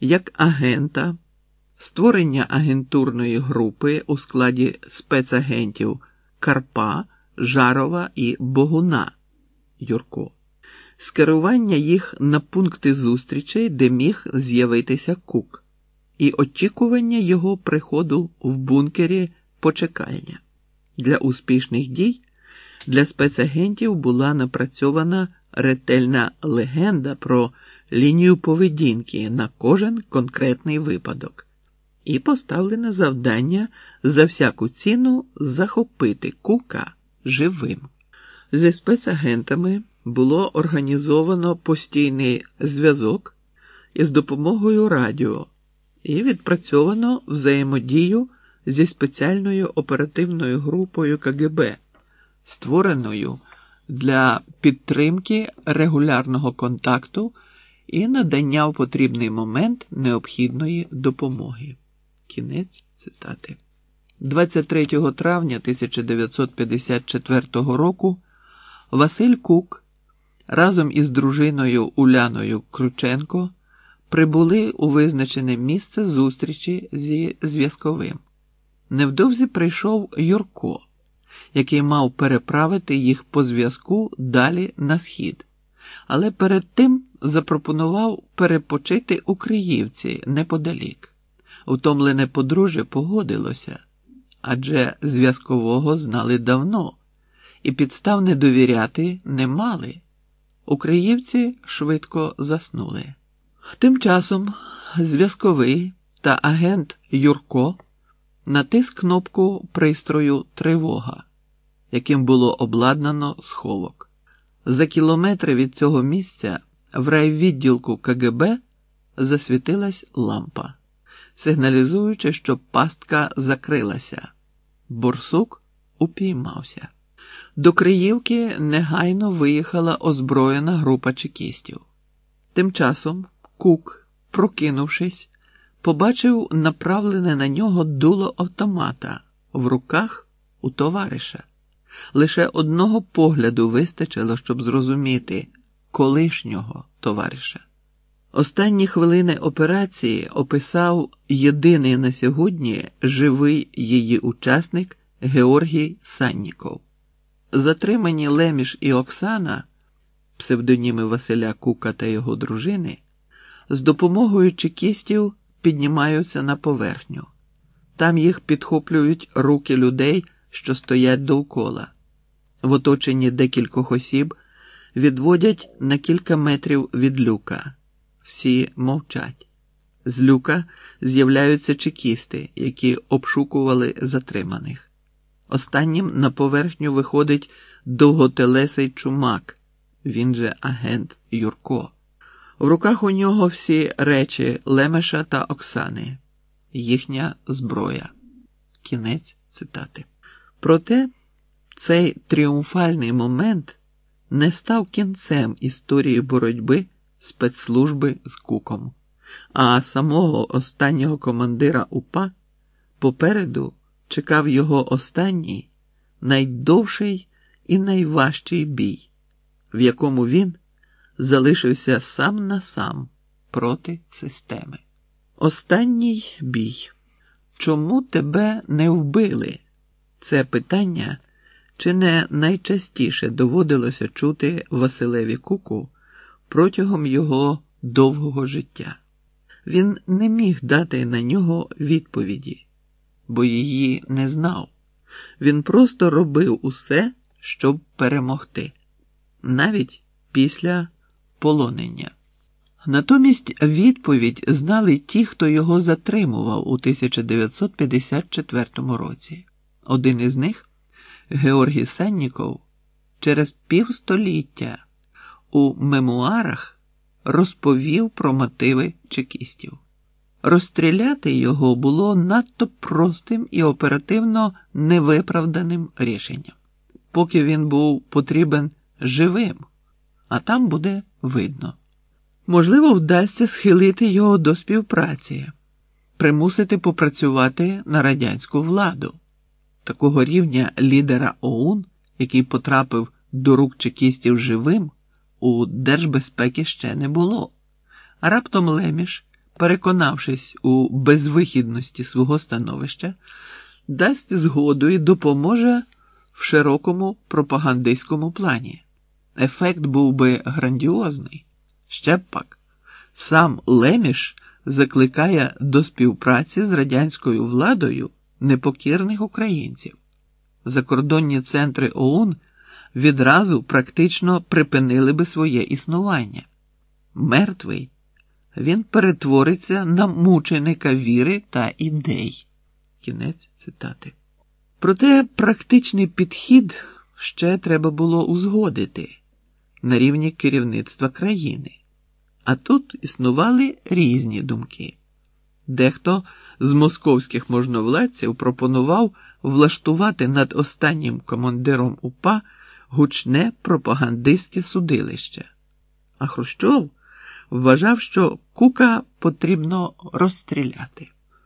як агента, створення агентурної групи у складі спецагентів Карпа, Жарова і Богуна. Юрко, скерування їх на пункти зустрічей, де міг з'явитися Кук, і очікування його приходу в бункері почекання. Для успішних дій для спецагентів була напрацьована ретельна легенда про лінію поведінки на кожен конкретний випадок, і поставлене завдання за всяку ціну захопити Кука живим. Зі спецагентами було організовано постійний зв'язок із допомогою радіо і відпрацьовано взаємодію зі спеціальною оперативною групою КГБ, створеною для підтримки регулярного контакту і надання в потрібний момент необхідної допомоги. Кінець цитати. 23 травня 1954 року Василь Кук разом із дружиною Уляною Крученко прибули у визначене місце зустрічі зі зв'язковим. Невдовзі прийшов Юрко, який мав переправити їх по зв'язку далі на схід, але перед тим запропонував перепочити у Криївці неподалік. Утомлене подружжя погодилося, адже зв'язкового знали давно, і підстав не довіряти не мали. У Криївці швидко заснули. Тим часом зв'язковий та агент Юрко натис кнопку пристрою Тривога, яким було обладнано сховок. За кілометри від цього місця в райвідділку КГБ засвітилась лампа, сигналізуючи, що пастка закрилася. Борсук упіймався. До Криївки негайно виїхала озброєна група чекістів. Тим часом Кук, прокинувшись, побачив направлене на нього дуло автомата в руках у товариша. Лише одного погляду вистачило, щоб зрозуміти колишнього товариша. Останні хвилини операції описав єдиний на сьогодні живий її учасник Георгій Санніков. Затримані Леміш і Оксана, псевдоніми Василя Кука та його дружини, з допомогою чекістів піднімаються на поверхню. Там їх підхоплюють руки людей, що стоять довкола. В оточенні декількох осіб відводять на кілька метрів від люка. Всі мовчать. З люка з'являються чекісти, які обшукували затриманих. Останнім на поверхню виходить довготелесий чумак, він же агент Юрко. В руках у нього всі речі Лемеша та Оксани, їхня зброя. Кінець цитати. Проте цей тріумфальний момент не став кінцем історії боротьби спецслужби з Куком, а самого останнього командира УПА попереду чекав його останній, найдовший і найважчий бій, в якому він залишився сам на сам проти системи. Останній бій. Чому тебе не вбили? Це питання чи не найчастіше доводилося чути Василеві Куку протягом його довгого життя. Він не міг дати на нього відповіді, бо її не знав. Він просто робив усе, щоб перемогти, навіть після полонення. Натомість відповідь знали ті, хто його затримував у 1954 році. Один із них, Георгій Санніков, через півстоліття у мемуарах розповів про мотиви чекістів. Розстріляти його було надто простим і оперативно невиправданим рішенням, поки він був потрібен живим, а там буде видно. Можливо, вдасться схилити його до співпраці, примусити попрацювати на радянську владу. Такого рівня лідера ОУН, який потрапив до рук чекістів живим, у держбезпеки ще не було. А раптом Леміш переконавшись у безвихідності свого становища, дасть згоду і допоможе в широкому пропагандистському плані. Ефект був би грандіозний. Ще б пак. Сам Леміш закликає до співпраці з радянською владою непокірних українців. Закордонні центри ОУН відразу практично припинили би своє існування. Мертвий він перетвориться на мученика віри та ідей. Кінець цитати. Проте практичний підхід ще треба було узгодити на рівні керівництва країни. А тут існували різні думки. Дехто з московських можновладців пропонував влаштувати над останнім командиром УПА гучне пропагандистське судилище. А Хрущов вважав, що Кука потрібно розстріляти.